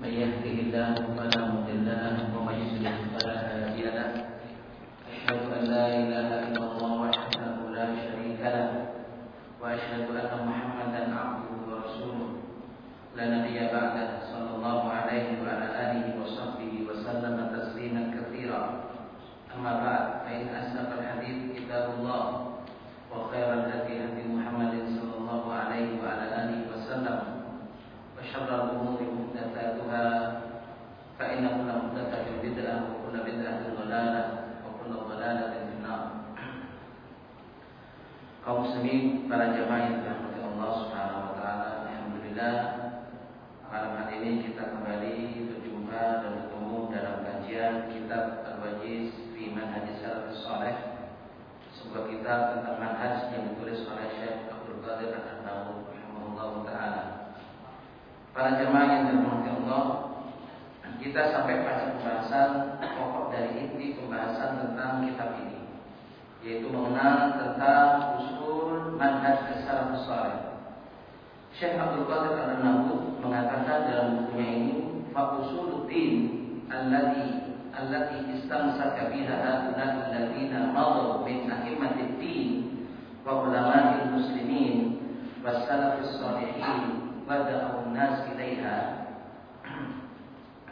من يهده الله فلا مضل له ومن يضلل فلا هادي له. أشهد أن لا إله إلا الله وحده لا شريك له وأشهد أن محمدا عبده ورسوله. لا نبي بعده صلى الله عليه وعلى آله وصحبه وسلم تسليما كثيرا. أما بعد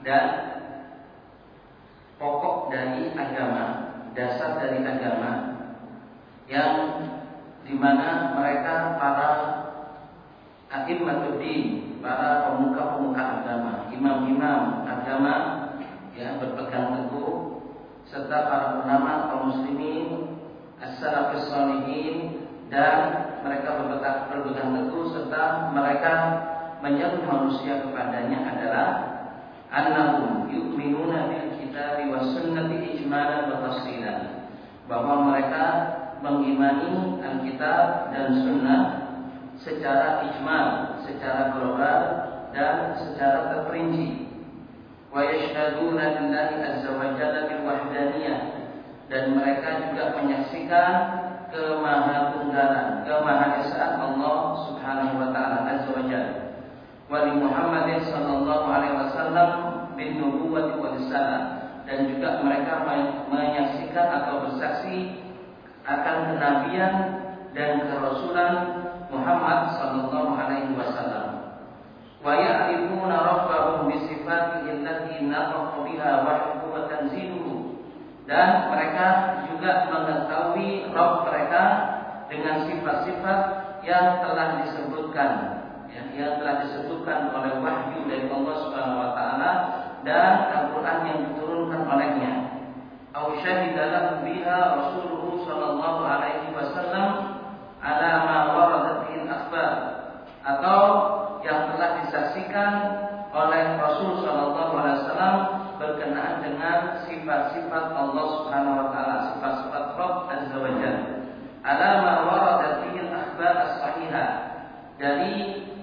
dan menyaksikan kemahatunggalan, kemahaesaan Allah Subhanahu wa taala azza wa jalla. Wa li Muhammadin sallallahu alaihi wasallam bin nubuwwati wal risalah dan juga mereka menyaksikan atau bersaksi akan kenabian dan kerasulan Muhammad sallallahu alaihi wasallam. Wa ya'rifuna rabbahum bi sifatihi allati nataqa biha wa tanziluhu. Dan mereka juga mengetahui Rabb mereka dengan sifat-sifat yang telah disebutkan ya, yang telah disebutkan oleh wahyu dari Allah Subhanahu wa taala dan Al-Qur'an yang diturunkan olehnya. Au syahida biha Rasulullah sallallahu alaihi wasallam ala ma waradat bil akhbar atau yang telah disaksikan oleh Rasul sallallahu alaihi wasallam berkenaan dengan sifat-sifat Allah Subhanahu wa taala, sifat-sifat Rabb azza wa jalla. Ala ma waradat bil akhbar as-sahihah dari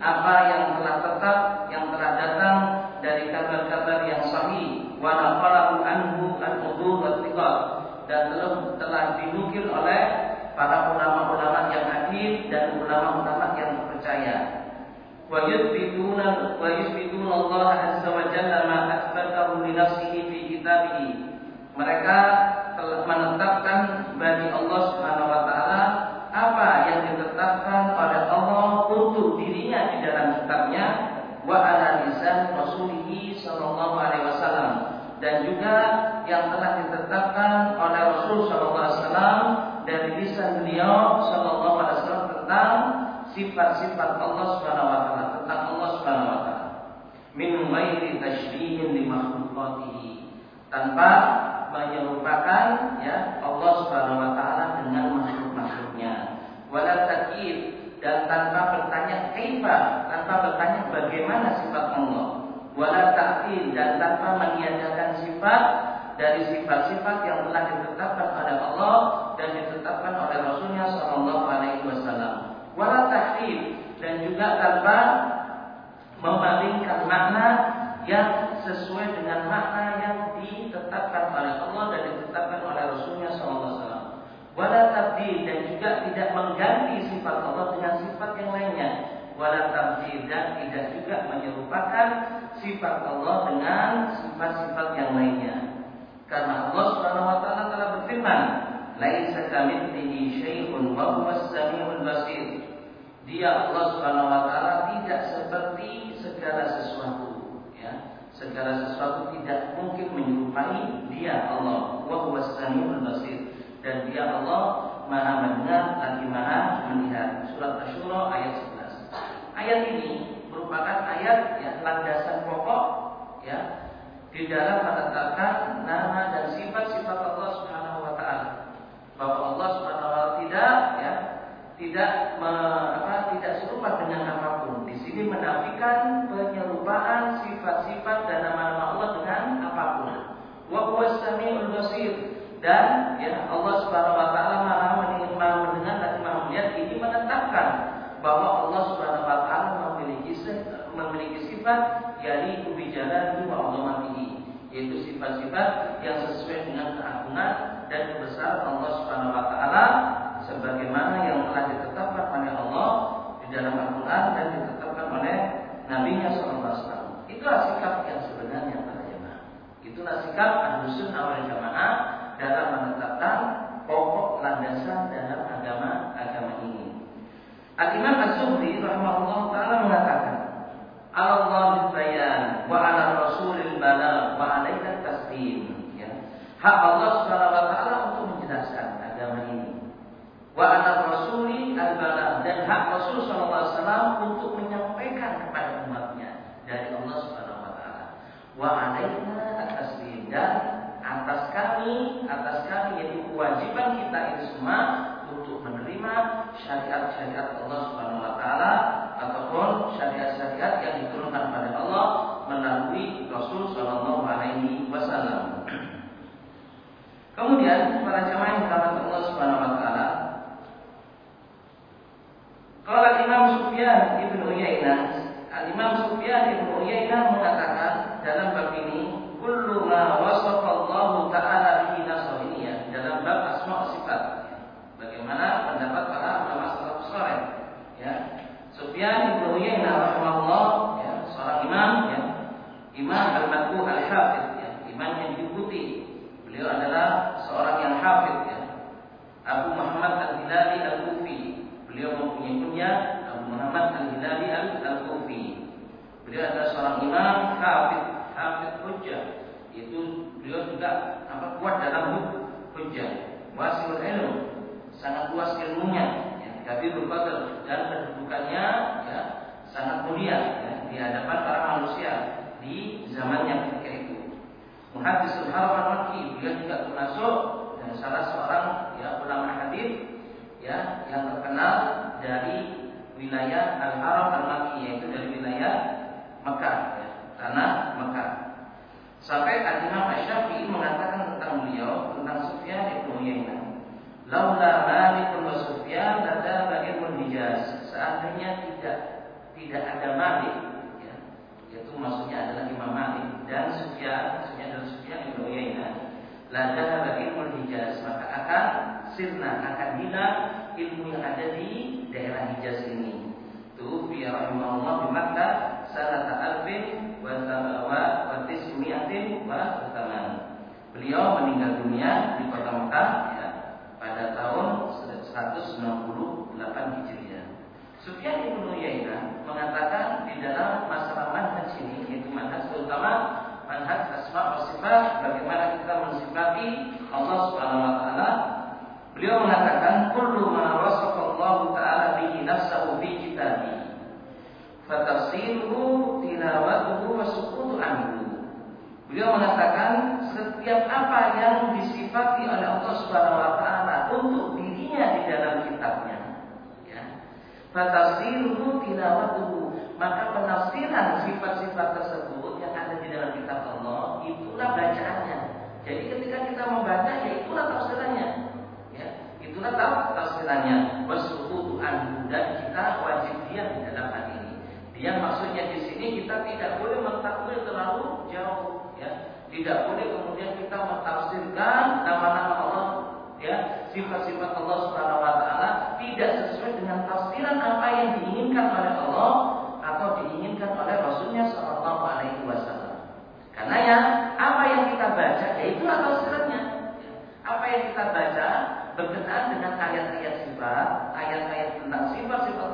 apa yang telah tetap yang telah datang dari kabar-kabar yang sahih wa naqalahu anhu al-udhu wa dan telah, telah dinukil oleh para ulama-ulama yang adil dan ulama-ulama yang terpercaya. Wa yuthbituna wa yuthbituna Allah azza wa jalla ma athbatahu li nafsihi fi kitabih. Mereka telah menetapkan bagi Allah Subhanahu wa taala apa yang ditetapkan oleh Allah untuk dirinya di dalam kitabnya wa ala lisan rasulih sallallahu alaihi wasallam dan juga yang telah ditetapkan oleh Rasul sallallahu alaihi wasallam dari lisan beliau sallallahu alaihi wasallam tentang sifat-sifat Allah Subhanahu wa taala tentang Allah Subhanahu wa taala. Min ghairi tashbihin li makhluqatihi. Tanpa menyerupakan ya Allah Subhanahu wa taala dengan makhluk-makhluknya. Wala takyif dan tanpa bertanya kaifa tanpa bertanya bagaimana sifat Allah. Wala ta'til dan tanpa meniadakan sifat dari sifat-sifat yang telah ditetapkan oleh Allah dan ditetapkan oleh Rasulnya Shallallahu Alaihi Wasallam. Wala tahrif dan juga tanpa memalingkan makna yang sesuai dengan makna yang ditetapkan oleh Allah dan ditetapkan oleh Rasulnya Wasallam. Wala tabdil dan juga tidak mengganti sifat Allah dengan sifat yang lainnya. Wala tabdil dan tidak juga menyerupakan sifat Allah dengan sifat-sifat yang lainnya. Karena Allah Subhanahu wa taala telah berfirman, "Laisa kamitslihi syai'un wa huwas samiul basir." Dia Allah Subhanahu wa taala tidak seperti segala sesuatu, ya. Segala sesuatu tidak mungkin menyerupai Dia Allah, wa huwas samiul basir. Dan Dia Allah Maha mendengar lagi Maha melihat. Surat Asy-Syura ayat 11. Ayat ini merupakan ayat yang landasan pokok ya di dalam menetapkan nama dan sifat-sifat Allah Subhanahu wa taala. Bahwa Allah Subhanahu wa taala tidak ya tidak me, apa serupa dengan apa pun. Di sini menafikan penyerupaan sifat-sifat dan nama-nama Allah dengan apa pun. Wa basir dan ya Allah Subhanahu wa taala Maha mendengar dan Maha melihat ini menetapkan bahwa Allah Subhanahu wa taala memiliki memiliki sifat yaitu bijalani wa azamatihi yaitu sifat-sifat yang sesuai dengan keagungan dan kebesaran Allah Subhanahu wa taala sebagaimana yang telah ditetapkan oleh Allah di dalam Al-Qur'an dan ditetapkan oleh Nabi-Nya sallallahu Itulah sikap yang sebenarnya para jemaah. Itulah sikap Ahlus awal Jamaah dalam menetapkan pokok landasan dalam agama agama ini. Al-Imam Az-Zuhri rahimahullah taala mengatakan Allah bayan wa ala rasulil bala wa alaina taslim ya. Hak Allah Subhanahu wa taala untuk menjelaskan agama ini. Wa ala rasuli al bala dan hak Rasul sallallahu alaihi wasallam untuk menyampaikan kepada umatnya dari Allah Subhanahu wa taala. Wa alaina taslim dan atas kami, atas kami yaitu kewajiban kita ini semua untuk menerima syariat-syariat Allah Subhanahu wa taala ataupun syariat-syariat yang diturunkan pada Allah melalui Rasul Shallallahu Alaihi Wasallam. Kemudian para jemaah yang dirahmati Allah Subhanahu Wa Taala, kalau Imam Sufyan ibnu Uyainah, Imam Sufyan ibnu Uyainah mengatakan dalam bab ini, kullu ma wasafa Allah Taala bihi nasriyah dalam bab asma sifat. Bagaimana pendapat para ulama salafus saleh? Ya, Sufyan bin Uyainah rahimahullah ya, seorang imam ya, imam al-madhu al-hafidh ya, imam yang diikuti. Beliau adalah seorang yang hafidh ya. Abu Muhammad al-Hilali al-Kufi. Beliau mempunyai kunyah Abu Muhammad al-Hilali al-Kufi. Beliau adalah seorang imam hafidh, hafidh hujjah. Itu beliau juga apa kuat dalam hujjah. Wasil ilmu, sangat luas ilmunya Kabir Qadr dan kedudukannya ya, sangat mulia ya, di hadapan para manusia di zamannya ketika itu. Muhaddisul Haram al-Makki beliau juga termasuk dan salah seorang ya ulama hadis ya yang terkenal dari wilayah Al-Haram al-Makki yaitu dari wilayah Mekah ya, tanah Mekah. Sampai Al-Imam Asy-Syafi'i mengatakan tentang beliau tentang Sufyan ibnu Uyainah Laula Malik wa Sufyan lada ilmu Hijaz. Seandainya tidak tidak ada Malik, ya, yaitu maksudnya adalah Imam Malik dan Sufyan, maksudnya adalah Sufyan ibnu Uyainah, lada ilmu Hijaz, maka akan sirna, akan hilang ilmu yang ada di daerah Hijaz ini. Tuh biar rahimahullah di Makkah sanata Beliau meninggal dunia di kota Mekah ya, pada tahun 168 Hijriah. Sufyan ibnu Uyainah mengatakan di dalam masalah manhaj ini yaitu manhaj terutama manhaj asma wa sifat bagaimana kita mensifati Allah Subhanahu wa taala beliau mengatakan kullu ma wasafa Allah taala bihi nafsahu fi kitabi fatafsiruhu tilawatuhu wa sukutu beliau mengatakan setiap apa yang disifati oleh Allah Subhanahu wa taala untuk dirinya di dalam kitabnya. Ya. Fatafsiruhu tilawatuhu. Maka penafsiran sifat-sifat tersebut yang ada di dalam kitab Allah itulah bacaannya. Jadi ketika kita membaca ya itulah tafsirannya. Ya, itulah tafsirannya. tidak boleh mentakwil terlalu jauh ya. Tidak boleh kemudian kita mentafsirkan nama-nama Allah ya, sifat-sifat Allah Subhanahu wa taala tidak sesuai dengan tafsiran apa yang diinginkan oleh Allah atau diinginkan oleh Rasulnya Shallallahu alaihi wasallam. Karena ya apa yang kita baca yaitu tafsirannya. Apa yang kita baca berkenaan dengan ayat-ayat sifat, ayat-ayat tentang sifat-sifat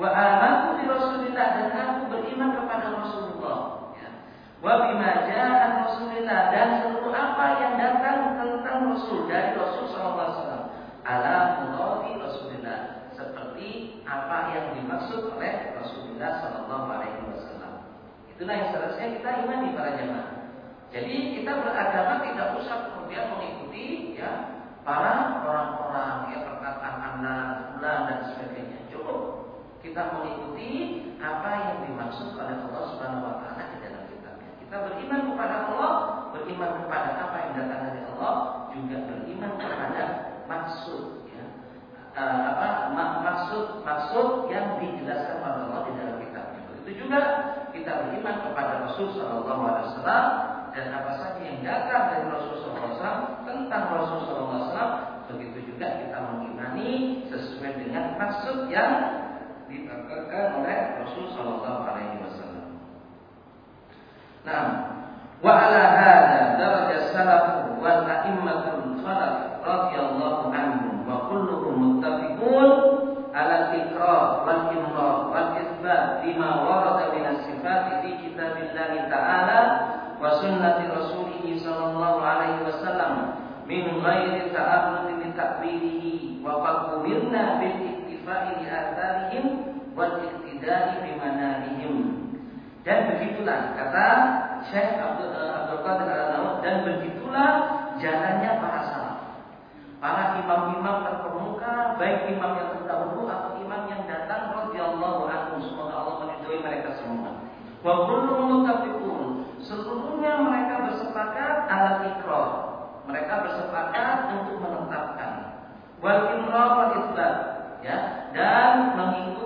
Wa amantu bi rasulillah dan aku beriman kepada Rasulullah Wa bima ja'a Rasulillah dan seluruh apa yang datang tentang Rasul dari Rasul SAW. Ala muradi Rasulillah seperti apa yang dimaksud oleh Rasulullah Sallallahu Alaihi Wasallam. Itulah yang seharusnya kita imani para jemaah. Jadi kita beragama tidak usah kemudian mengikuti ya para orang-orang ya perkataan anak, bulan dan sebagainya. Cukup kita mengikuti apa yang dimaksud oleh Allah Subhanahu Wa Taala kita beriman kepada Allah, beriman kepada apa yang datang dari Allah, juga beriman kepada maksud ya. Uh, apa mak maksud maksud yang dijelaskan oleh Allah di dalam kitabnya. Begitu juga kita beriman kepada Rasul Shallallahu Alaihi Wasallam dan apa saja yang datang dari Rasul Shallallahu Alaihi Wasallam tentang Rasul Shallallahu Alaihi Wasallam. Begitu juga kita mengimani sesuai dengan maksud yang diterangkan oleh Rasul Shallallahu Alaihi Wasallam. Nah, wa ala hada daraja salaf wal a'immatul khalaf radhiyallahu anhum wa kulluhum muttafiqun ala iqrar wal imrar wal isbat bima warada min as-sifat fi kitabillah ta'ala wa sunnati rasulih sallallahu alaihi wasallam min ghairi ta'arrud li ta'wilihi wa qad umirna bil iktifa'i li atharihim wal iktida'i bi manarihim dan begitulah kata Syekh Abdul, uh, Abdul Qadir al dan begitulah jalannya para salaf. Para imam-imam terkemuka, baik imam yang terdahulu atau imam yang datang radhiyallahu anhu. Semoga Allah meridhoi mereka semua. Wa kullu mutafiqun. Seluruhnya mereka bersepakat ala ikrar. Mereka bersepakat untuk menetapkan. Wal imrar wal. Ya, dan mengikuti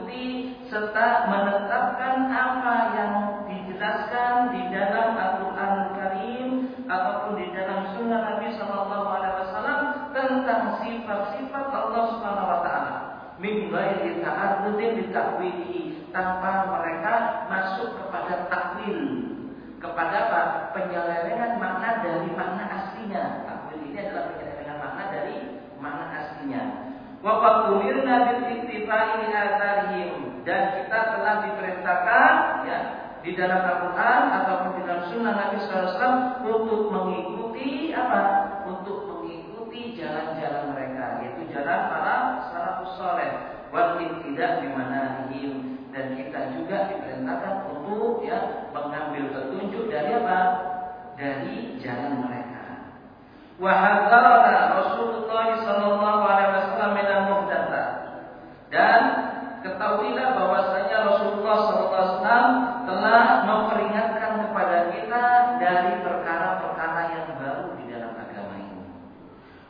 serta menetapkan apa yang dijelaskan di dalam Al-Quran Karim ataupun di dalam Sunnah Nabi Shallallahu Alaihi Wasallam tentang sifat-sifat Allah Subhanahu Wa Taala. Min ghairi ta'arrudin ditakwili tanpa mereka masuk kepada takwil kepada apa? penyelewengan makna dari makna aslinya. Takwil ini adalah penyelewengan makna dari makna aslinya. Wa qad umirna bil iktifai dan kita telah diperintahkan ya di dalam Al-Quran ataupun di dalam Sunnah Nabi SAW untuk mengikuti apa? Untuk mengikuti jalan-jalan mereka, yaitu jalan para salafus soleh. Wajib tidak dimanahim dan kita juga diperintahkan untuk ya mengambil petunjuk dari apa? Dari jalan mereka. Wahadzarana Rasulullah Sallallahu Alaihi Wasallam minal muhdatsa dan ketahuilah bahwasanya Rasulullah SAW telah memperingatkan kepada kita dari perkara-perkara yang baru di dalam agama ini.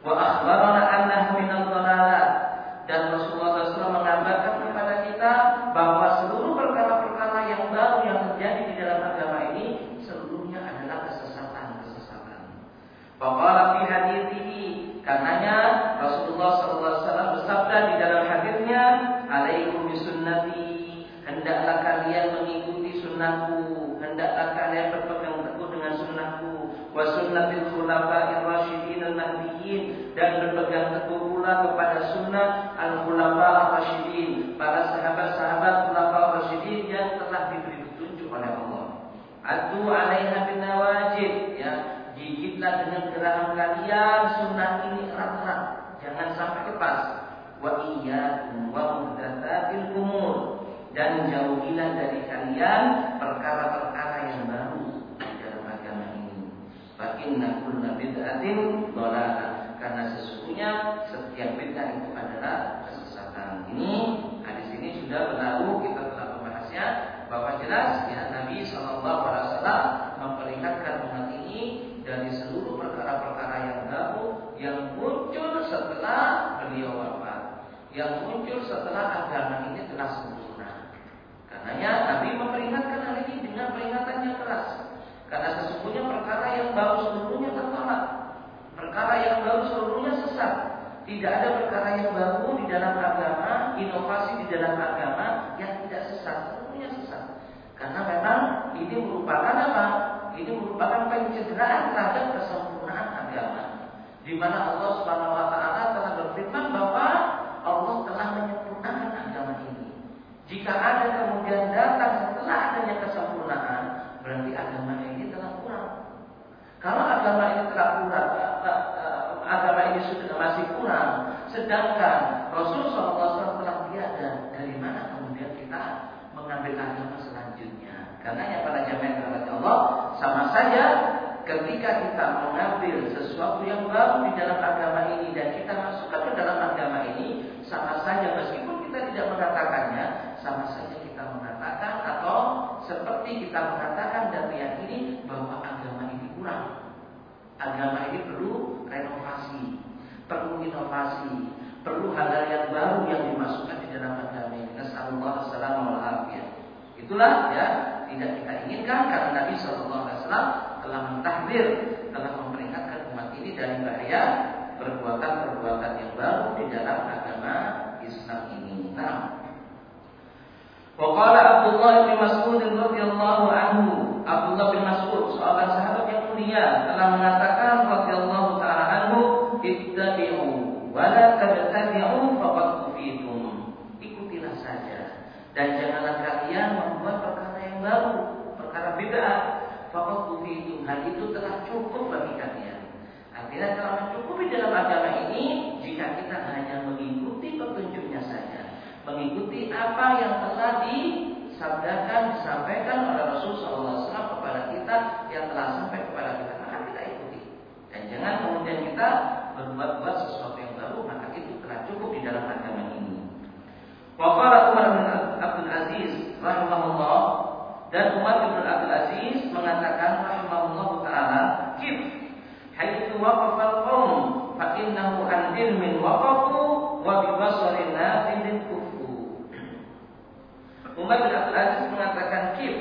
Wa akhbarana annahu minal dhalalat dan Rasulullah SAW mengabarkan kepada kita bahwa seluruh perkara-perkara yang baru yang terjadi di dalam agama ini seluruhnya adalah kesesatan-kesesatan. Faqala fi hadithihi karenanya Rasulullah SAW bersabda di dalam hadisnya alaikum bisunnati hendaklah kalian mengikuti sunnahku hendaklah kalian berpegang teguh dengan sunnahku wa sunnatil khulafa'ir rasyidin al dan jauhilah dari kalian perkara-perkara yang baru di dalam agama ini. Fa inna kulla bid'atin. Karena sesungguhnya setiap bid'ah itu adalah kesesatan. Ini hadis ini sudah berlalu kita telah membahasnya bahwa jelas ya Nabi Shallallahu Alaihi Wasallam memperingatkan umat ini dari seluruh perkara-perkara yang baru yang muncul setelah beliau wafat, yang muncul setelah agama ini telah sempurna. Karenanya Nabi memperingatkan hal ini dengan peringatan yang keras. Karena sesungguhnya perkara yang baru seluruhnya tertolak, perkara yang baru seluruhnya sesat. Tidak ada perkara yang baru di dalam agama, inovasi di dalam agama yang tidak sesat, seluruhnya sesat. Karena memang ini merupakan apa? Ini merupakan pencederaan terhadap kesempurnaan agama. Di mana Allah Subhanahu wa taala telah berfirman bahwa Allah telah menyempurnakan agama ini. Jika ada kemudian datang setelah adanya kesempurnaan, berarti agama ini telah kurang. Kalau agama ini telah kurang, agama ini sudah masih kurang, sedangkan Rasul SAW telah tiada, dari mana kemudian kita mengambil agama selanjutnya? Karena yang pada jamaah Allah sama saja ketika kita mengambil sesuatu yang baru di dalam agama ini dan kita masukkan ke dalam agama ini sama saja meskipun kita tidak mengatakannya sama saja kita mengatakan atau seperti kita mengatakan dan meyakini bahwa agama ini kurang. Agama ini perlu renovasi perlu inovasi perlu hal-hal yang baru yang dimasukkan di dalam agama ini. Nasallallahu alaihi Itulah ya tidak kita inginkan karena Nabi Shallallahu Alaihi Wasallam telah mentahdir, telah memperingatkan umat ini dari bahaya perbuatan-perbuatan yang baru di dalam agama Islam ini. Nah, Waqala Abdullah bin Mas'ud radhiyallahu anhu, Abdullah bin Mas'ud seorang sahabat yang mulia telah mengatakan radhiyallahu taala anhu, "Ittabi'u wa la tabtadi'u faqad kufitum." Ikutilah saja dan janganlah kalian membuat perkara yang baru, perkara bid'ah. Faqad Hal itu telah cukup bagi kalian. Artinya telah mencukupi dalam agama ini jika kita hanya mengikuti petunjuknya saja mengikuti apa yang telah disabdakan disampaikan oleh Rasulullah SAW kepada kita yang telah sampai kepada kita maka kita ikuti dan jangan kemudian kita berbuat-buat sesuatu yang baru maka itu telah cukup di dalam agama ini. Waqala Umar bin Abdul Aziz rahimahullah dan Umar bin Abdul Aziz mengatakan rahimahullah taala kif haitsu waqafa al-qaum fa innahu an ilmin waqafu wa bi basarin nafidin Umar bin Abdul Aziz mengatakan kif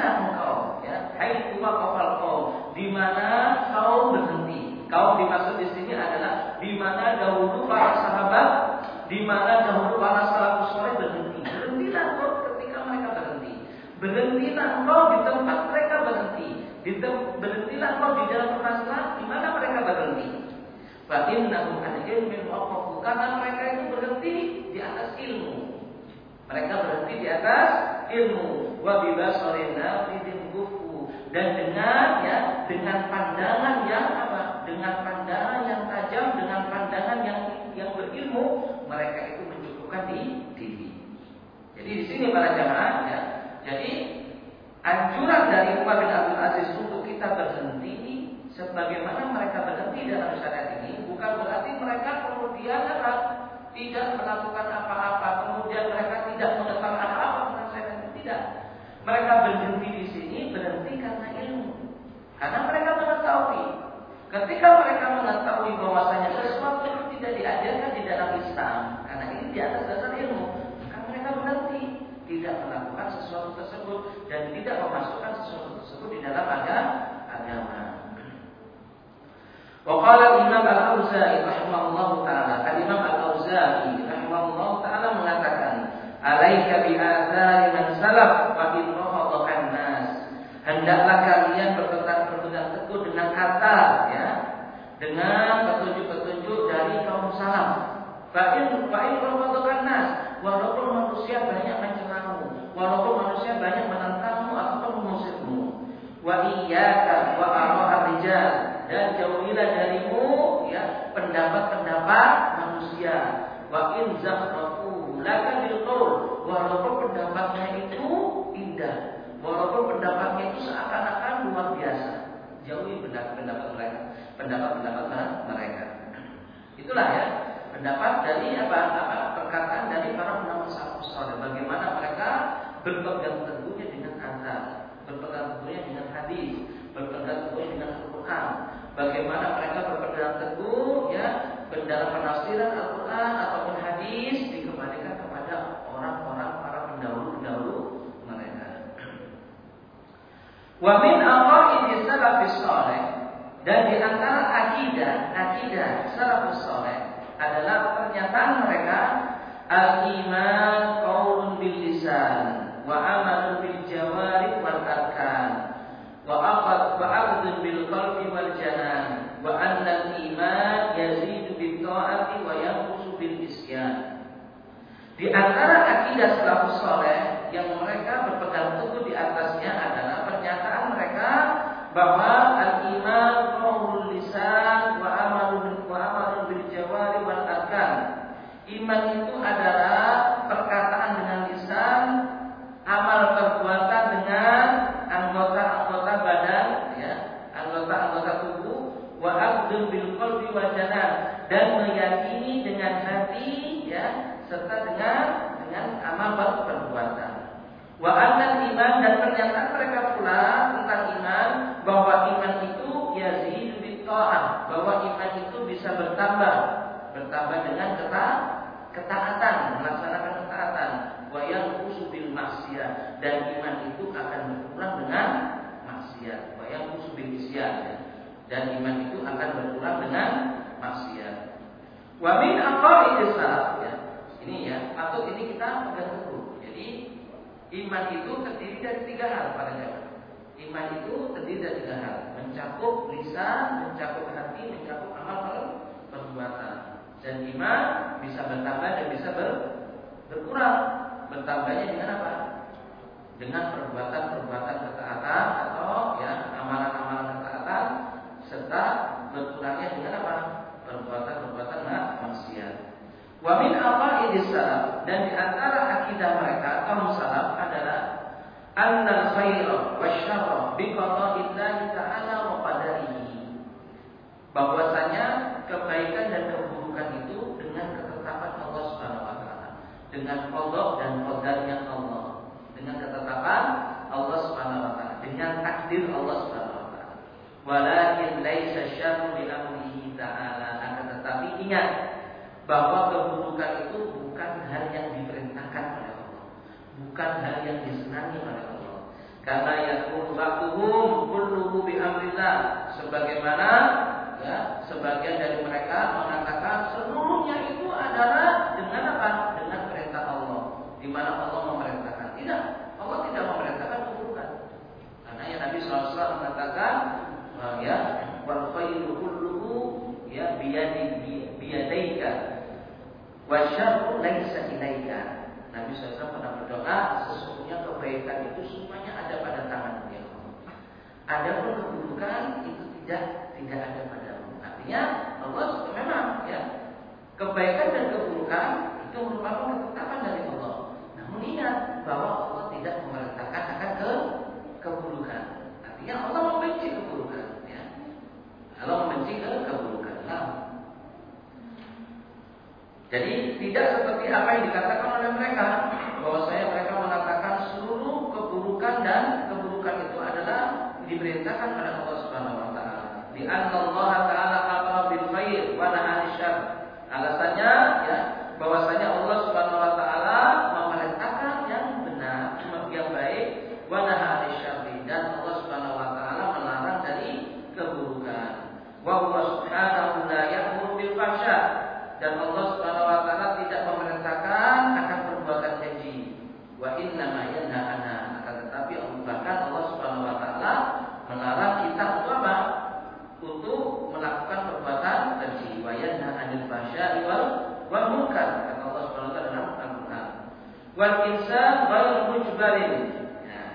berhentilah engkau ya. Hai tua kapal kau. Di mana kau berhenti? Kau dimaksud di sini adalah di mana dahulu para sahabat di mana dahulu para salafus soleh berhenti? Berhentilah engkau ketika mereka berhenti. Berhentilah engkau di tempat mereka berhenti. Di tem berhentilah engkau di dalam permasalahan di mana mereka berhenti. Fa innahum an ilmin waqafu. Karena mereka itu berhenti di atas ilmu. Mereka berhenti di atas ilmu wa bibasarin kufu dan dengan ya dengan pandangan yang apa? Dengan pandangan yang tajam, dengan pandangan yang yang berilmu, mereka itu mencukupkan di diri. Jadi di sini para jamaah ya. Jadi anjuran dari Umar bin Abdul Aziz untuk kita berhenti sebagaimana mereka berhenti dalam syariat ini bukan berarti mereka kemudian apa tidak melakukan apa-apa, kemudian mereka tidak mengetahui apa-apa tentang syariat tidak. Mereka berhenti di sini berhenti karena ilmu. Karena mereka mengetahui. Ketika mereka mengetahui bahwasanya sesuatu itu tidak diajarkan di dalam Islam, karena ini di atas dasar ilmu, tidak melakukan sesuatu tersebut dan tidak memasukkan sesuatu tersebut di dalam agama. Waqala Imam Al-Auza'i rahimahullahu taala, Al-Imam Al-Auza'i rahimahullahu taala mengatakan, "Alaika bi athari man salaf fa innahu nas." Hendaklah kalian berpegang berpegang teguh dengan kata ya, dengan petunjuk-petunjuk dari kaum salaf. Fa in in nas, walaupun manusia banyak mencelamu, walaupun manusia banyak menantangmu ataupun mengusirmu. Wa iyyaka wa arwa'ar-rijal dan jauhilah darimu ya pendapat-pendapat manusia. Wa in zahrafu laka bil qaul walaupun pendapatnya itu indah, walaupun pendapatnya itu seakan-akan luar biasa. Jauhi pendapat-pendapat mereka, pendapat-pendapat mereka. Itulah ya pendapat dari apa apa perkataan dari para ulama salafus saleh bagaimana mereka berpegang teguhnya dengan azab, berpegang teguhnya dengan hadis, berpegang teguhnya dengan Al-Qur'an. Bagaimana mereka berpegang teguh ya dalam penafsiran Al-Qur'an ataupun hadis dikembalikan kepada orang-orang para pendahulu-pendahulu mereka. Wa min aqaidi salafus saleh dan di antara akidah, akidah salafus saleh adalah pernyataan mereka al-iman qaulun bil lisan wa amalun bil jawarih wal arkan wa aqad wa aqdun bil qalbi wal janan wa anna al-iman yazidu bit ta'ati wa yanqusu bil isyan. Di antara akidah salafus saleh yang mereka berpegang teguh di atasnya adalah pernyataan mereka bahwa al-iman qaulul lisan wa amalun wa amalun bil jawari wal arkan. Iman itu adalah perkataan dengan lisan, amal perbuatan dengan anggota-anggota badan, ya, anggota-anggota tubuh, wa aqdun bil qalbi wa janan dan meyakini dengan hati, ya, serta dengan dengan amal perbuatan. Wa annal iman dan pernyataan mereka pula tentang iman bahwa iman itu yazidu ta'ah, bahwa iman itu bisa bertambah, bertambah dengan keta, ketaatan, melaksanakan ketaatan. Wa yang bil maksiat dan iman itu akan berkurang dengan maksiat. Wa yang bil isyan dan iman itu akan berkurang dengan maksiat. Wa min aqaidis salaf ya. Ini ya, atau ini kita pegang teguh. Jadi iman itu terdiri dari tiga hal pada zaman. Iman itu terdiri dari tiga hal, mencakup lisan, mencakup hati, mencakup amal perbuatan. Dan iman bisa bertambah dan bisa ber, berkurang. Bertambahnya dengan apa? Dengan perbuatan-perbuatan ketaatan atau ya amalan-amalan ketaatan serta berkurangnya dengan apa? Perbuatan-perbuatan maksiat. Wa min aqaidis salaf dan di antara akidah mereka kaum salaf adalah annal khaira wasyarra bi qada'illahi ta'ala wa qadarihi. Bahwasanya kebaikan dan keburukan itu dengan ketetapan Allah Subhanahu wa taala, dengan qada dan qadarnya Allah, dengan ketetapan Allah Subhanahu wa taala, dengan takdir Allah Subhanahu wa taala. Walakin laisa syarru bi amrihi ta'ala. Akan tetapi ingat bahwa keburukan itu bukan hal yang diperintahkan oleh Allah, bukan hal yang disenangi oleh Allah. Karena yakun waktuhum kulluhu bi amrillah sebagaimana ya sebagian dari mereka mengatakan seluruhnya itu adalah dengan apa? Dengan perintah Allah. Di mana Allah memerintahkan. Tidak, Allah tidak memerintahkan keburukan. Karena ya Nabi SAW mengatakan ya wal khairu kulluhu ya biyadi biyadaika Wa syarru laisa ilaika. Nabi SAW pernah berdoa, sesungguhnya kebaikan itu semuanya ada pada tangan ya Allah. Ada pun keburukan itu tidak tidak ada padamu. Artinya Allah memang ya kebaikan dan keburukan itu merupakan ketetapan dari Allah. Namun ingat bahwa Allah tidak memerintahkan akan ke keburukan. Artinya Allah membenci keburukan. Ya. Allah membenci ke keburukan. Nah, jadi tidak seperti apa yang dikatakan oleh mereka bahwa saya mereka mengatakan seluruh keburukan dan keburukan itu adalah diperintahkan oleh Allah Subhanahu wa taala. Di Allah taala amara bil khair wa nahaa Alasannya ya bahwasanya Allah Subhanahu wa taala memerintahkan yang benar, yang baik wa nahaa dan Allah Subhanahu wa taala melarang dari keburukan. Wa huwa subhanahu la ya'muru bil fahsya dan Allah Subhanahu wa taala tidak memerintahkan akan perbuatan keji. Wa inna ma yanha akan tetapi bahkan Allah Subhanahu wa taala melarang kita untuk apa? Untuk melakukan perbuatan keji. Wa yanha 'anil fahsya'i wal wal munkar kata Allah Subhanahu wa taala dalam Al-Qur'an. Wal insan ghairu mujbarin. Nah,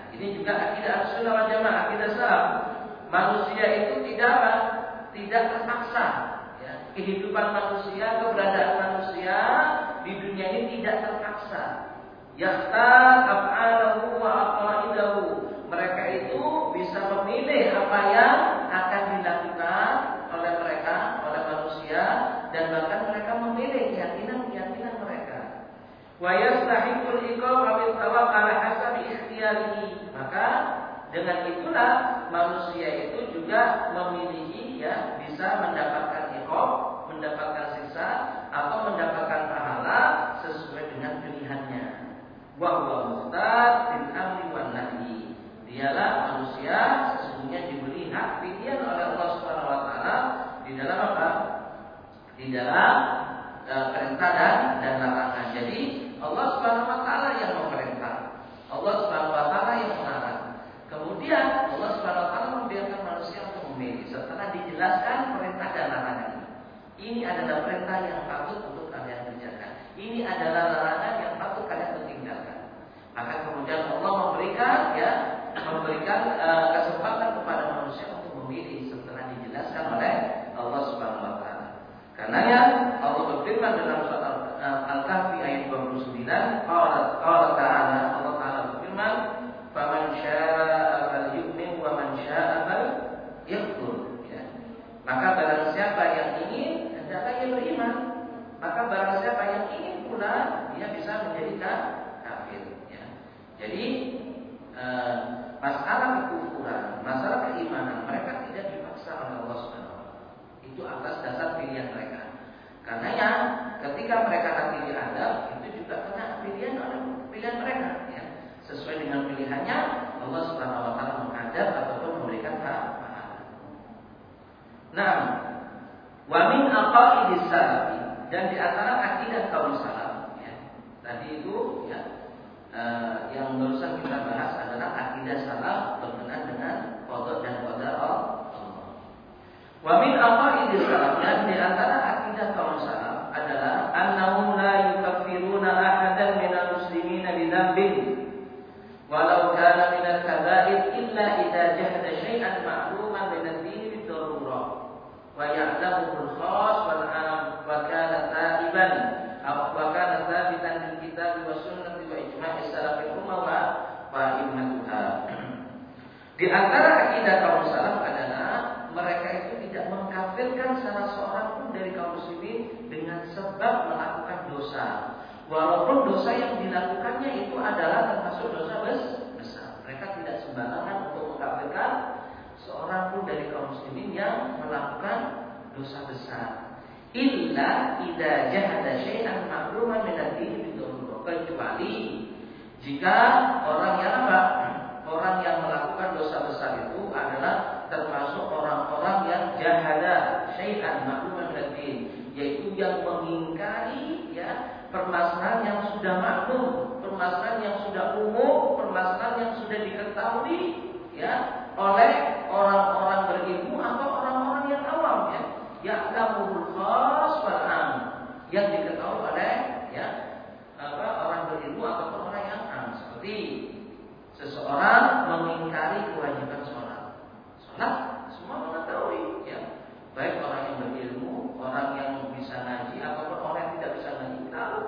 juga akidah Sunnah wal Jamaah, akidah salaf. Manusia itu tidak? Tidak terpaksa kehidupan manusia, keberadaan manusia di dunia ini tidak terpaksa. Yahtar af'alahu wa aqaidahu. Mereka itu bisa memilih apa yang akan dilakukan oleh mereka, oleh manusia dan bahkan mereka memilih keyakinan-keyakinan mereka. Wa yastahiqul iqam thawab ala hasabi ikhtiyarihi. Maka dengan itulah manusia itu juga memiliki ya bisa mendapatkan iqam, mendapatkan siksa atau mendapatkan pahala sesuai dengan pilihannya. Wa huwa muhtar bil amri wan nahi. Dialah manusia sesungguhnya diberi hak pilihan oleh Allah Subhanahu wa taala di dalam apa? Di dalam e, perintah dan dan larangan. Jadi Allah Subhanahu wa taala yang memerintah. Allah Subhanahu wa taala yang melarang. Kemudian Allah Subhanahu wa taala membiarkan manusia untuk memilih setelah dijelaskan perintah dan larangan ini. Ini adalah perintah yang patut untuk kalian kerjakan. Ini adalah larangan yang patut kalian tinggalkan. Maka kemudian Allah memberikan ya memberikan uh, kesempatan kepada manusia untuk memilih setelah dijelaskan oleh Allah Subhanahu wa taala. Karena ya Allah berfirman dalam surat Al-Kahfi ayat 29, qala qala ta'ala Allah taala berfirman, "Faman syaa'a falyu'min wa man syaa'a falyakfur." Ya. Maka barang siapa yang ingin hendaklah ia beriman. Maka barang siapa yang ingin pula dia bisa menjadi kafir. Ya. Jadi eh, masalah kekufuran, masalah keimanan mereka tidak dipaksa oleh Allah Subhanahu Itu atas dasar pilihan mereka. Karena ya ketika mereka nanti diadab itu juga kena pilihan oleh pilihan mereka ya. Sesuai dengan pilihannya Allah Subhanahu wa taala mengadab ataupun memberikan pahala. Nah, wa min aqaidis salafi dan di antara akidah kaum salaf ya. Tadi itu ya eh, yang barusan kita bahas adalah akidah salaf berkenaan dengan qada dan qadar Allah. Wa min aqaidis salaf dan di antara akidah kaum salaf adalah annahum la yukaffiruna ahadan minal muslimina bidzambin walau kana min al-kaba'ir illa idza jahada syai'an ma'luman min ad-din bid-darurah wa ya'lamu al-khas wal 'am wa ta'iban aw wa kana thabitan kitab wa sunnah wa ijma'i wa di antara akidah kaum salaf adalah mereka itu tidak mengkafirkan salah seorang pun dari kaum muslimin dengan sebab melakukan dosa. Walaupun dosa yang dilakukannya itu adalah termasuk dosa besar. Mereka tidak sembarangan untuk mengkafirkan seorang pun dari kaum muslimin yang melakukan dosa besar. Illa idza jahada syai'an ma'luman min ad-din kecuali jika orang yang apa? Orang yang melakukan dosa besar itu adalah termasuk orang-orang yang jahada syai'an ma'luman min yaitu yang mengingkari ya permasalahan yang sudah maklum, permasalahan yang sudah umum, permasalahan yang sudah diketahui ya oleh orang-orang berilmu atau orang-orang yang awam ya. Ya'lamul khas wal am. Yang diketahui oleh ya apa orang berilmu atau orang yang am. Seperti seseorang mengingkari kewajiban sholat. Sholat semua mengetahui ya. Baik orang yang berilmu, orang yang bisa ngaji ataupun orang yang tidak bisa ngaji. Tahu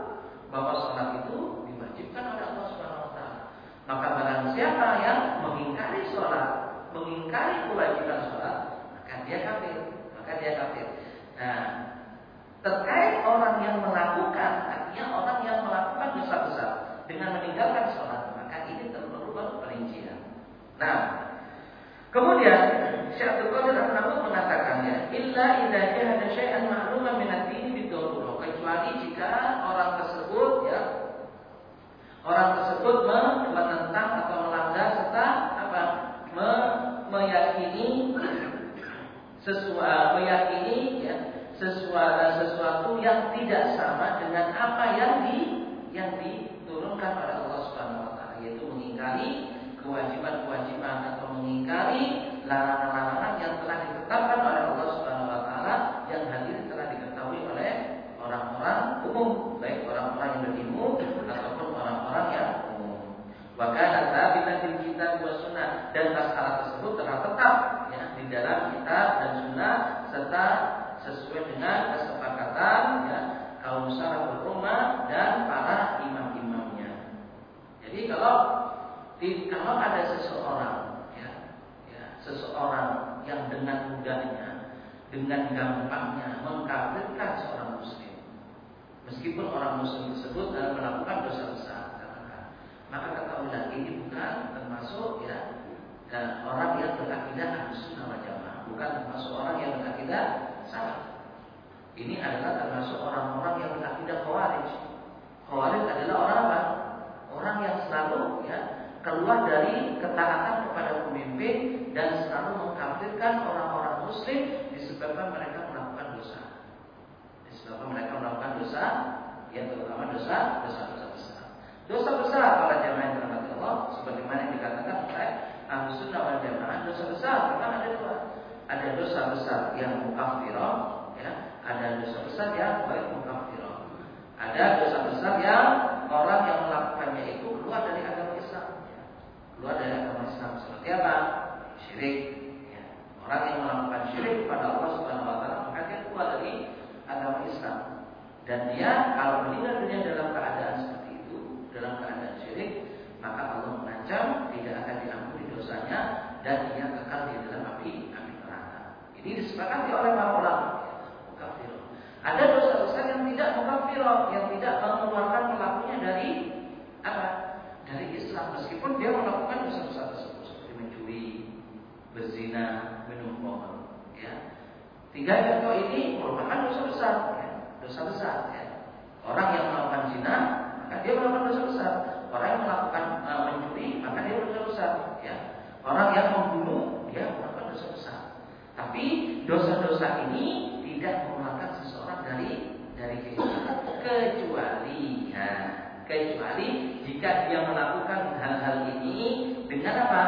bahwa sholat itu diwajibkan oleh Allah Subhanahu wa taala. Maka barang siapa yang mengingkari sholat, mengingkari kewajiban sholat, maka dia kafir, maka dia kafir. Nah, terkait orang yang melakukan, artinya orang yang melakukan dosa besar dengan meninggalkan sholat, maka ini perlu perincian. Nah, kemudian Syekh Abdul Qadir An-Nawawi mengatakannya, illa idza jahada syai'an ma'luman min ad-din bidururah, kecuali jika orang tersebut ya orang tersebut menentang atau melanggar serta apa? Me, meyakini sesuatu meyakini ya sesuatu sesuatu yang tidak sama dengan apa yang di yang diturunkan oleh Allah Subhanahu wa taala yaitu mengingkari kewajiban-kewajiban atau mengingkari larangan-larangan yang telah ditetapkan oleh Allah Subhanahu wa taala yang hadir telah diketahui oleh orang-orang umum, baik orang-orang yang berilmu ataupun orang-orang yang umum. Wa kana tsabitan fil kitab wa sunnah dan masalah tersebut telah tetap ya di dalam kitab dan sunnah serta sesuai dengan kesepakatan ya kaum salaful ummah dan para imam-imamnya. Jadi kalau kalau ada seseorang ya, ya seseorang yang dengan mudahnya dengan gampangnya mengkafirkan seorang muslim Meskipun orang muslim tersebut dalam melakukan dosa besar, maka ketahuilah ini bukan termasuk ya dan orang yang berakidah ahlussunnah wal jamaah, bukan termasuk orang yang berakidah salah. Ini adalah termasuk orang-orang yang berakidah khawarij. Khawarij adalah orang apa? Orang yang selalu ya keluar dari ketaatan kepada pemimpin dan selalu mengkafirkan orang-orang muslim disebabkan mereka Sebab mereka melakukan dosa yang terutama dosa dosa-dosa besar. Dosa besar para jamaah yang dirahmati Allah sebagaimana yang dikatakan oleh Ahlu Sunnah wal Jamaah dosa besar memang ada dua. Ada dosa besar yang mukafirah, ya, ada dosa besar yang baik mukafirah. Ada dosa besar yang orang yang melakukannya itu keluar dari agama Islam. Ya. Keluar dari agama Islam seperti apa? Syirik. Ya. Orang yang melakukan syirik kepada Allah Subhanahu Wa Taala maka dia keluar dari agama Islam. Dan dia kalau meninggal dunia dalam keadaan seperti itu dalam keadaan syirik maka Allah mengancam tidak akan diampuni dosanya dan dia kekal di dalam api api neraka. Ini disepakati oleh para ulama. Kafir ada dosa besar yang tidak mukafir yang tidak mengeluarkan pelakunya dari apa? Dari Islam. Meskipun dia melakukan dosa besar tersebut seperti mencuri berzina minum khamr ya Tiga contoh ini merupakan dosa besar, ya. dosa besar. Ya. Orang yang melakukan zina, maka dia melakukan dosa besar. Orang yang melakukan uh, mencuri, maka dia dosa besar. Ya. Orang yang membunuh, dia melakukan dosa besar. Tapi dosa-dosa ini tidak mengeluarkan seseorang dari dari keislaman kecuali ya, kecuali jika dia melakukan hal-hal ini dengan apa?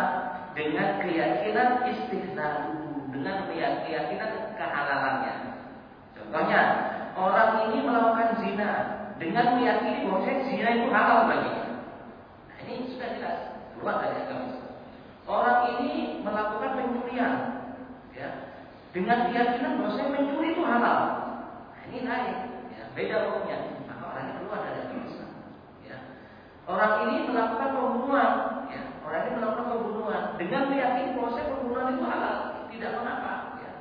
Dengan keyakinan istighfar dengan keyakinan kehalalannya. Contohnya, orang ini melakukan zina dengan meyakini bahwa zina itu halal baginya. Nah, ini sudah jelas keluar dari agama Orang ini melakukan pencurian, ya, dengan keyakinan bahwa saya mencuri itu halal. Nah, ini lain, ya, beda hukumnya. Maka orang ini keluar dari agama. Ya. Orang ini melakukan pembunuhan, ya, orang ini melakukan pembunuhan dengan meyakini saya pembunuhan itu halal tidak mengapa. Ya.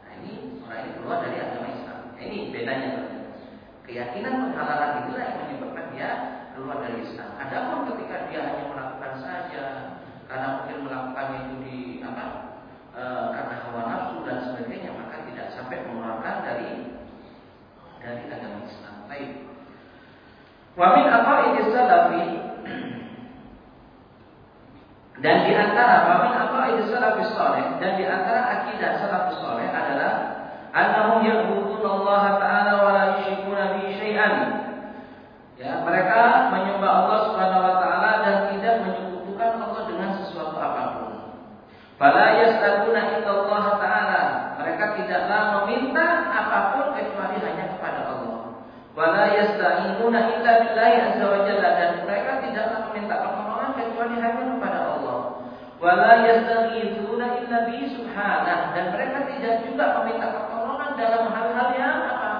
Nah ini orang ini keluar dari agama Islam. Nah, ini bedanya. Keyakinan penghalalan itulah yang menyebabkan dia keluar dari Islam. Adapun ketika dia hanya melakukan saja karena mungkin melakukannya itu di apa e, karena hawa nafsu dan sebagainya maka tidak sampai mengeluarkan dari dari agama Islam. Baik. Wa min aqaidis salafi dan di antara wamin apa itu salafus saleh dan di antara akidah salafus saleh adalah annahum ya'budun Allah taala wa la yusyrikuna bihi syai'an. Ya, mereka menyembah Allah Subhanahu wa taala dan tidak menyekutukan Allah dengan sesuatu apa pun. Fala yastakuna illa Allah taala. Mereka tidaklah meminta apa pun kecuali hanya kepada Allah. Wala yasta'inuna illa billahi azza wa jalla dan mereka tidaklah meminta pertolongan kecuali hanya kepada Allah wala yastaghithuna illa bi subhanah dan mereka tidak juga meminta pertolongan dalam hal-hal yang apa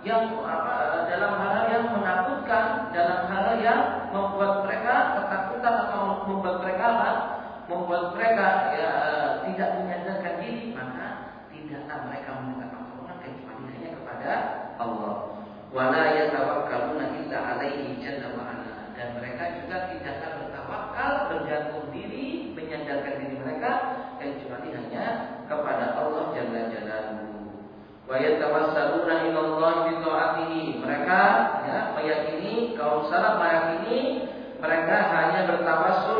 yang apa dalam hal-hal yang menakutkan dalam hal yang membuat mereka ketakutan atau membuat mereka apa membuat mereka ya, tidak menyadarkan diri maka tidaklah mereka meminta pertolongan kecuali hanya kepada Allah wala yatawakkaluna illa alaihi jalla wa ala dan mereka juga tidaklah bertawakal bergantung diri menyandarkan diri mereka kecuali hanya kepada Allah Jalla Jalaluhu. Wa yatawassaluna ila Allah bi ta'atihi. Mereka ya meyakini kaum salaf meyakini mereka hanya bertawassul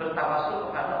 bertawasul kepada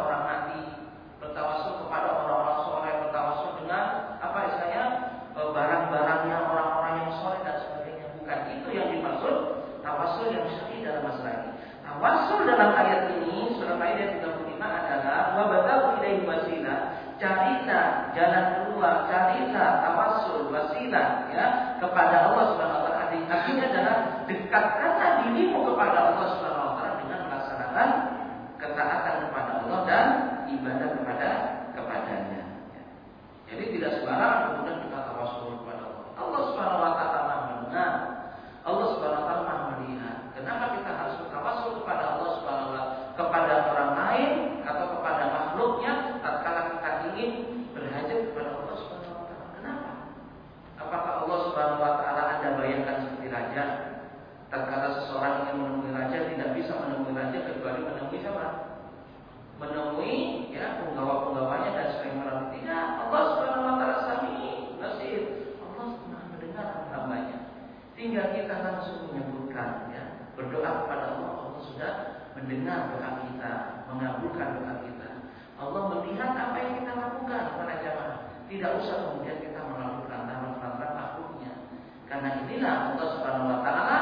Tidak usah kemudian kita melakukan tambah-tambah makhluknya. Karena inilah Allah Subhanahu wa taala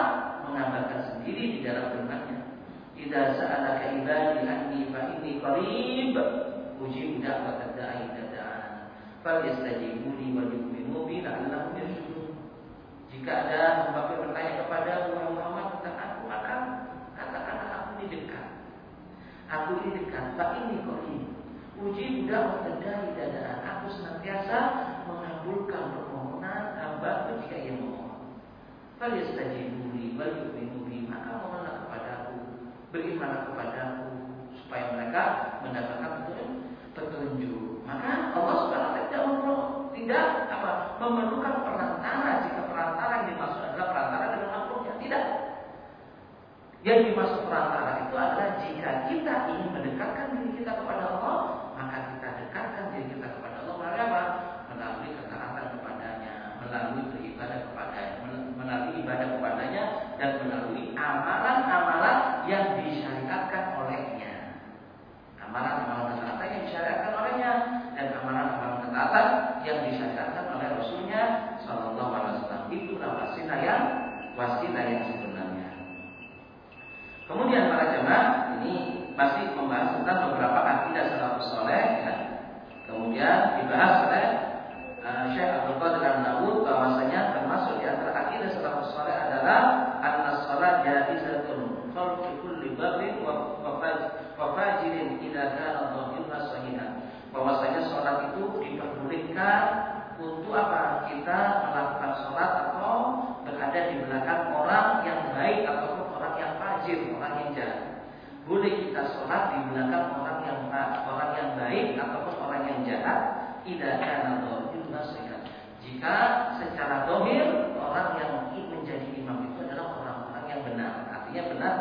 mengabarkan sendiri di dalam firman-Nya. Idza sa'alaka ibadi anni fa inni qarib ujib da'wat da'i da'an. Fa yastajibu li wa yu'minu bi la'allahum yashkurun. Jika ada hamba bertanya kepada Muhammad tentang aku, maka katakanlah aku ini dekat. Aku ini dekat, fa ini qarib Puji mudah mendengar di aku senantiasa mengabulkan permohonan hamba jika ia memohon. Faliyastajibu li wal yu'minu bi maka mohonlah Bagaimana berimanlah kepadaku supaya mereka mendapatkan petunjuk. Maka Allah SWT tidak taala tidak apa memerlukan perantara jika perantara yang dimaksud adalah perantara dengan makhluknya. Tidak. Yang dimaksud perantara itu adalah jika kita ingin mendekatkan diri kita kepada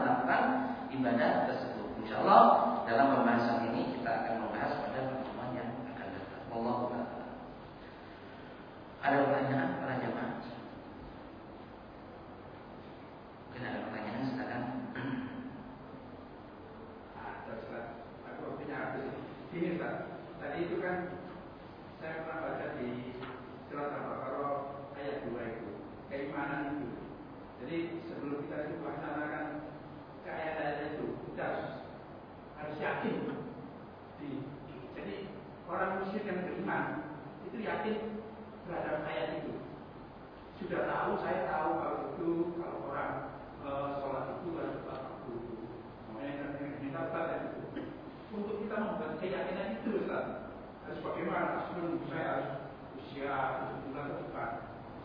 melakukan ibadah tersebut. Insya Allah dalam pembahasan ini kita yang beriman itu yakin terhadap ayat itu. Sudah tahu, saya tahu kalau itu kalau orang e, sholat itu harus sholat waktu. Namanya kan dan itu. Untuk kita membuat keyakinan itu, Ustaz, harus bagaimana? Harus menunggu saya harus usia bulan ke depan.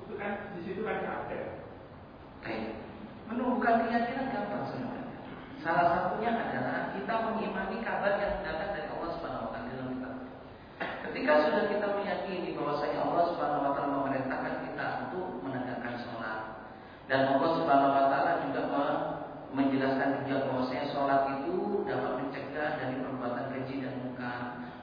Itu kan di situ kan ada. Menumbuhkan keyakinan gampang sebenarnya. Salah satunya adalah kita mengimani kabar yang datang dari Ketika sudah kita meyakini bahwasanya Allah Subhanahu wa taala memerintahkan kita untuk menegakkan sholat dan Allah Subhanahu wa taala juga menjelaskan juga bahwasanya sholat itu dapat mencegah dari perbuatan keji dan muka.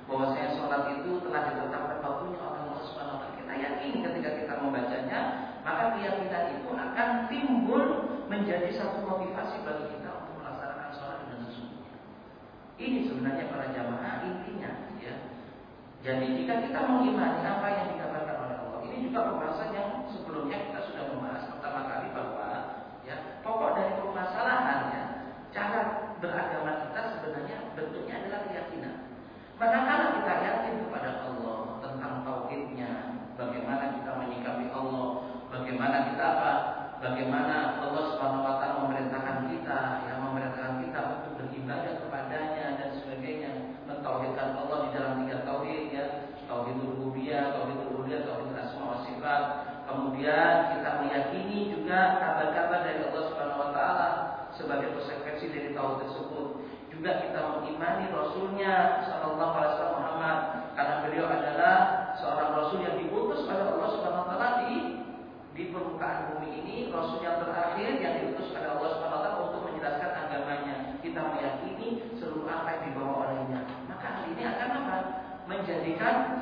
Bahwasanya sholat itu telah ditetapkan waktunya oleh Allah Subhanahu wa taala. Kita yakin ketika kita membacanya, maka keyakinan itu akan timbul menjadi satu motivasi bagi kita untuk melaksanakan sholat dengan sesungguhnya. Ini sebenarnya para jamaah intinya jadi jika kita mengimani apa yang dikatakan oleh Allah, ini juga pembahasan yang sebelumnya kita sudah membahas pertama kali bahwa ya pokok dari permasalahannya cara beragama kita sebenarnya bentuknya adalah keyakinan. Manakala Dominicana